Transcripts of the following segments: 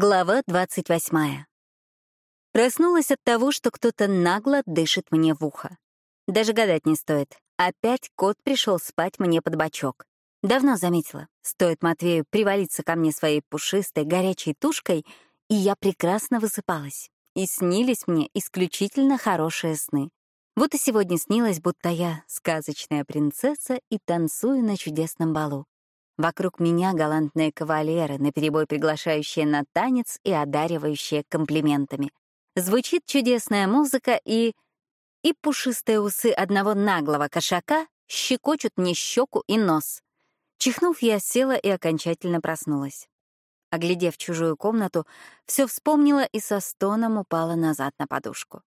Глава 28. Проснулась от того, что кто-то нагло дышит мне в ухо. Даже гадать не стоит. Опять кот пришел спать мне под бочок. Давно заметила, стоит Матвею привалиться ко мне своей пушистой, горячей тушкой, и я прекрасно высыпалась. И снились мне исключительно хорошие сны. Вот и сегодня снилось, будто я сказочная принцесса и танцую на чудесном балу. Вокруг меня галантные кавалеры, наперебой приглашающие на танец и одаривающие комплиментами. Звучит чудесная музыка, и... И пушистые усы одного наглого кошака щекочут мне щеку и нос. Чихнув, я села и окончательно проснулась. Оглядев чужую комнату, все вспомнила и со стоном упала назад на подушку.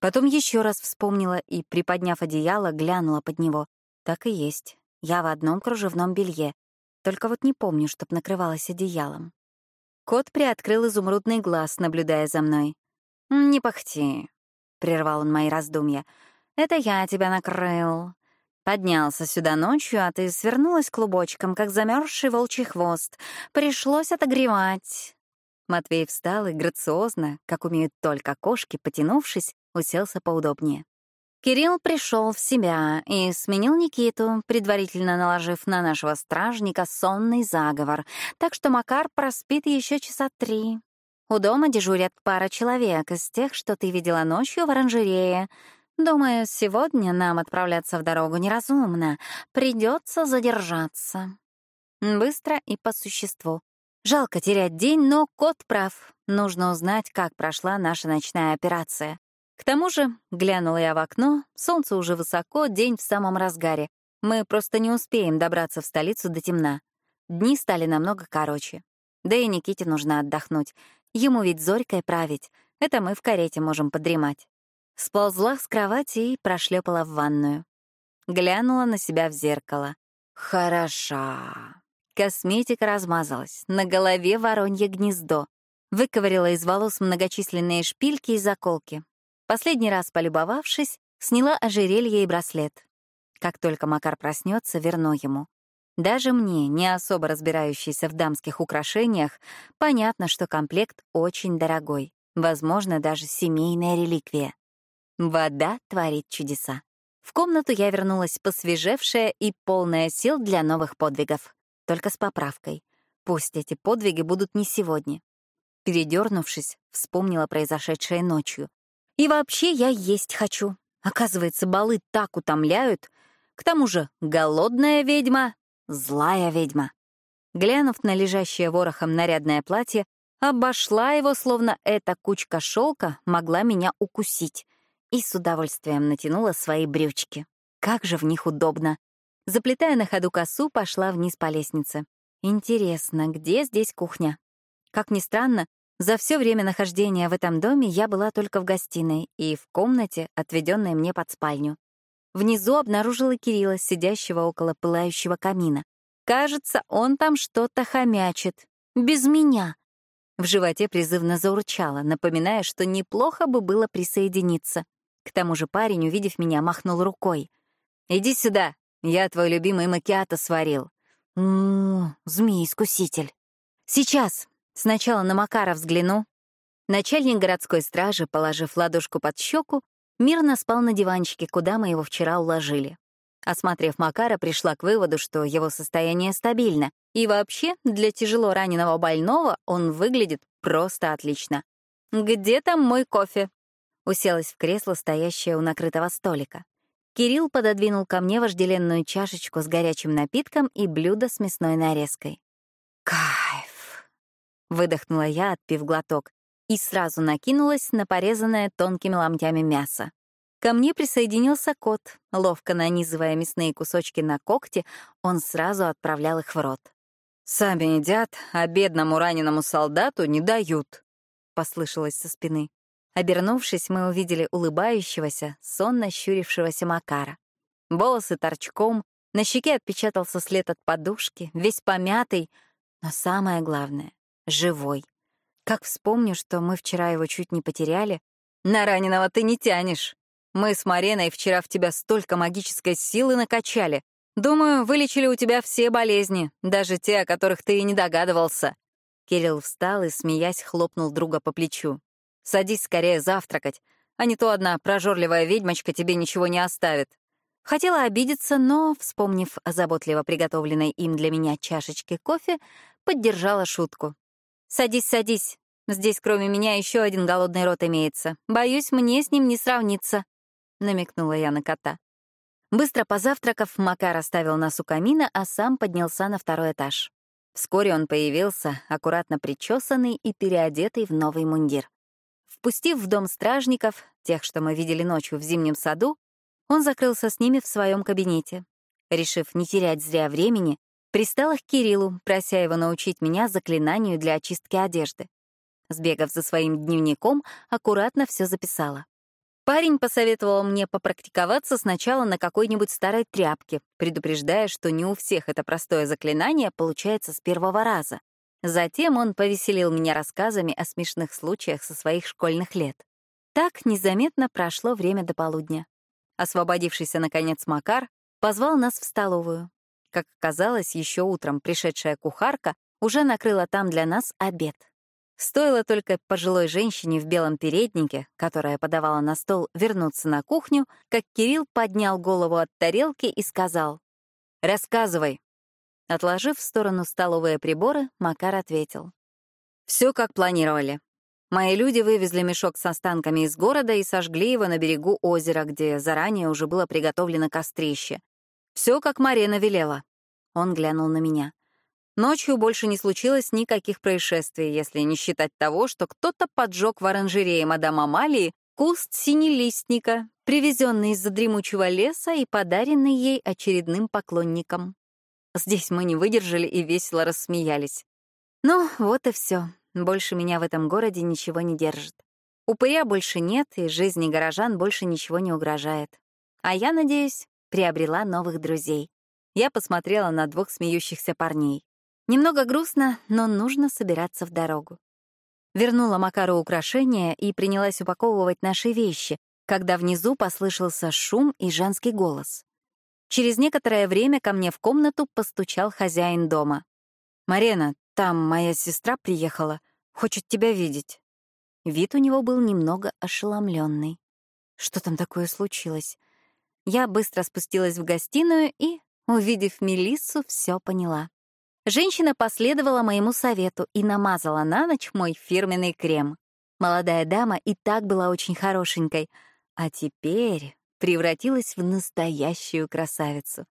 Потом еще раз вспомнила и, приподняв одеяло, глянула под него. Так и есть. Я в одном кружевном белье, только вот не помню, чтоб накрывалась одеялом. Кот приоткрыл изумрудный глаз, наблюдая за мной. «Не пахти», — прервал он мои раздумья. «Это я тебя накрыл. Поднялся сюда ночью, а ты свернулась клубочком, как замерзший волчий хвост. Пришлось отогревать». Матвей встал и грациозно, как умеют только кошки, потянувшись, уселся поудобнее. Кирилл пришел в себя и сменил Никиту, предварительно наложив на нашего стражника сонный заговор, так что Макар проспит еще часа три. У дома дежурят пара человек из тех, что ты видела ночью в оранжерее. Думаю, сегодня нам отправляться в дорогу неразумно. Придется задержаться. Быстро и по существу. Жалко терять день, но кот прав. Нужно узнать, как прошла наша ночная операция. К тому же, глянула я в окно, солнце уже высоко, день в самом разгаре. Мы просто не успеем добраться в столицу до темна. Дни стали намного короче. Да и Никите нужно отдохнуть. Ему ведь зорькой править. Это мы в карете можем подремать. Сползла с кровати и прошлепала в ванную. Глянула на себя в зеркало. Хороша. Косметика размазалась. На голове воронье гнездо. Выковырила из волос многочисленные шпильки и заколки. Последний раз полюбовавшись, сняла ожерелье и браслет. Как только Макар проснется, верну ему. Даже мне, не особо разбирающейся в дамских украшениях, понятно, что комплект очень дорогой, возможно, даже семейная реликвия. Вода творит чудеса. В комнату я вернулась посвежевшая и полная сил для новых подвигов. Только с поправкой. Пусть эти подвиги будут не сегодня. Передернувшись, вспомнила произошедшее ночью. И вообще я есть хочу. Оказывается, балы так утомляют. К тому же голодная ведьма — злая ведьма. Глянув на лежащее ворохом нарядное платье, обошла его, словно эта кучка шелка могла меня укусить, и с удовольствием натянула свои брючки. Как же в них удобно. Заплетая на ходу косу, пошла вниз по лестнице. Интересно, где здесь кухня? Как ни странно, за все время нахождения в этом доме я была только в гостиной и в комнате, отведенной мне под спальню. Внизу обнаружила Кирилла, сидящего около пылающего камина. Кажется, он там что-то хомячит. Без меня. В животе призывно заурчало, напоминая, что неплохо бы было присоединиться. К тому же парень, увидев меня, махнул рукой. «Иди сюда, я твой любимый макиато сварил». «М-м, змей-искуситель». «Сейчас», Сначала на Макара взгляну. Начальник городской стражи, положив ладошку под щеку, мирно спал на диванчике, куда мы его вчера уложили. Осмотрев Макара, пришла к выводу, что его состояние стабильно, и вообще для тяжело раненого больного он выглядит просто отлично. «Где там мой кофе?» Уселась в кресло, стоящее у накрытого столика. Кирилл пододвинул ко мне вожделенную чашечку с горячим напитком и блюдо с мясной нарезкой. Кайф! Выдохнула я, отпив глоток, и сразу накинулась на порезанное тонкими ломтями мясо. Ко мне присоединился кот. Ловко нанизывая мясные кусочки на когти, он сразу отправлял их в рот. «Сами едят, а бедному раненому солдату не дают», — послышалось со спины. Обернувшись, мы увидели улыбающегося, сонно щурившегося Макара. Волосы торчком, на щеке отпечатался след от подушки, весь помятый, но самое главное живой. Как вспомню, что мы вчера его чуть не потеряли. На раненого ты не тянешь. Мы с Мариной вчера в тебя столько магической силы накачали. Думаю, вылечили у тебя все болезни, даже те, о которых ты и не догадывался. Кирилл встал и, смеясь, хлопнул друга по плечу. «Садись скорее завтракать, а не то одна прожорливая ведьмочка тебе ничего не оставит». Хотела обидеться, но, вспомнив о заботливо приготовленной им для меня чашечке кофе, поддержала шутку. «Садись, садись. Здесь кроме меня еще один голодный рот имеется. Боюсь, мне с ним не сравниться», — намекнула я на кота. Быстро позавтракав, Макар оставил нас у камина, а сам поднялся на второй этаж. Вскоре он появился, аккуратно причесанный и переодетый в новый мундир. Впустив в дом стражников, тех, что мы видели ночью в зимнем саду, он закрылся с ними в своем кабинете. Решив не терять зря времени, пристала к Кириллу, прося его научить меня заклинанию для очистки одежды. Сбегав за своим дневником, аккуратно все записала. Парень посоветовал мне попрактиковаться сначала на какой-нибудь старой тряпке, предупреждая, что не у всех это простое заклинание получается с первого раза. Затем он повеселил меня рассказами о смешных случаях со своих школьных лет. Так незаметно прошло время до полудня. Освободившийся, наконец, Макар позвал нас в столовую. Как оказалось, еще утром пришедшая кухарка уже накрыла там для нас обед. Стоило только пожилой женщине в белом переднике, которая подавала на стол, вернуться на кухню, как Кирилл поднял голову от тарелки и сказал «Рассказывай». Отложив в сторону столовые приборы, Макар ответил. «Все как планировали. Мои люди вывезли мешок с останками из города и сожгли его на берегу озера, где заранее уже было приготовлено кострище. Все как Марена велела». Он глянул на меня. Ночью больше не случилось никаких происшествий, если не считать того, что кто-то поджег в оранжерее мадам Амалии куст синелистника, привезенный из-за дремучего леса и подаренный ей очередным поклонникам. Здесь мы не выдержали и весело рассмеялись. Ну, вот и все. Больше меня в этом городе ничего не держит. Упыря больше нет, и жизни горожан больше ничего не угрожает. А я, надеюсь, приобрела новых друзей. Я посмотрела на двух смеющихся парней. Немного грустно, но нужно собираться в дорогу. Вернула Макару украшения и принялась упаковывать наши вещи, когда внизу послышался шум и женский голос. Через некоторое время ко мне в комнату постучал хозяин дома. «Марена, там моя сестра приехала. Хочет тебя видеть». Вид у него был немного ошеломленный. Что там такое случилось? Я быстро спустилась в гостиную и, увидев Мелиссу, все поняла. Женщина последовала моему совету и намазала на ночь мой фирменный крем. Молодая дама и так была очень хорошенькой, а теперь превратилась в настоящую красавицу.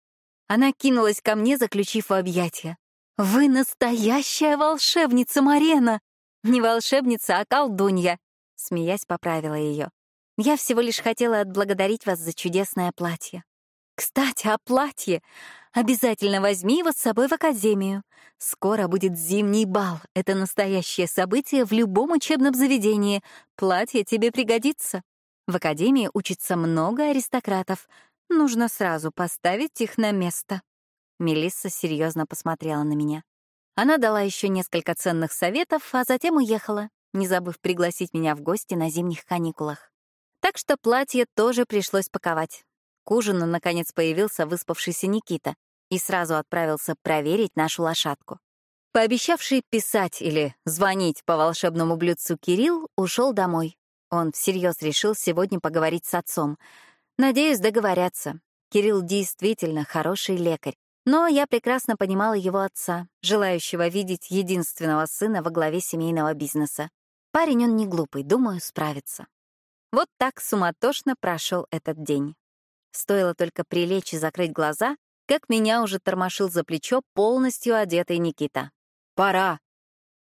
Она кинулась ко мне, заключив в объятия. «Вы настоящая волшебница, Марена!» «Не волшебница, а колдунья», — смеясь поправила ее. «Я всего лишь хотела отблагодарить вас за чудесное платье». «Кстати, о платье. Обязательно возьми его с собой в академию. Скоро будет зимний бал. Это настоящее событие в любом учебном заведении. Платье тебе пригодится. В академии учится много аристократов. Нужно сразу поставить их на место. Мелисса серьезно посмотрела на меня. Она дала еще несколько ценных советов, а затем уехала, не забыв пригласить меня в гости на зимних каникулах. Так что платье тоже пришлось паковать. К ужину, наконец, появился выспавшийся Никита и сразу отправился проверить нашу лошадку. Пообещавший писать или звонить по волшебному блюдцу Кирилл ушел домой. Он всерьез решил сегодня поговорить с отцом. Надеюсь, договорятся. Кирилл действительно хороший лекарь. Но я прекрасно понимала его отца, желающего видеть единственного сына во главе семейного бизнеса. Парень он не глупый, думаю, справится. Вот так суматошно прошел этот день. Стоило только прилечь и закрыть глаза, как меня уже тормошил за плечо полностью одетый Никита. «Пора!»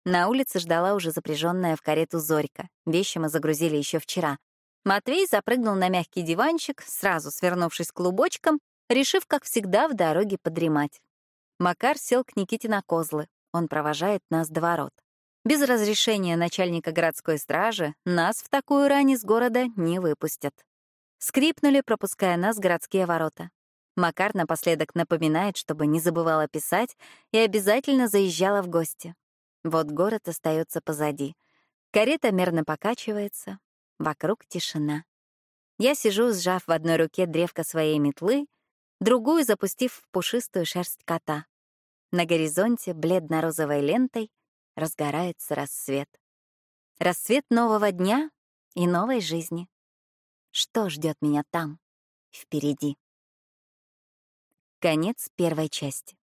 На улице ждала уже запряженная в карету Зорька. Вещи мы загрузили еще вчера. Матвей запрыгнул на мягкий диванчик, сразу свернувшись клубочком, решив, как всегда, в дороге подремать. Макар сел к Никите на козлы. Он провожает нас до ворот. Без разрешения начальника городской стражи нас в такую рань из города не выпустят. Скрипнули, пропуская нас городские ворота. Макар напоследок напоминает, чтобы не забывала писать и обязательно заезжала в гости. Вот город остается позади. Карета мерно покачивается. Вокруг тишина. Я сижу, сжав в одной руке древко своей метлы, другую запустив в пушистую шерсть кота. На горизонте бледно-розовой лентой разгорается рассвет. Рассвет нового дня и новой жизни. Что ждет меня там, впереди? Конец первой части.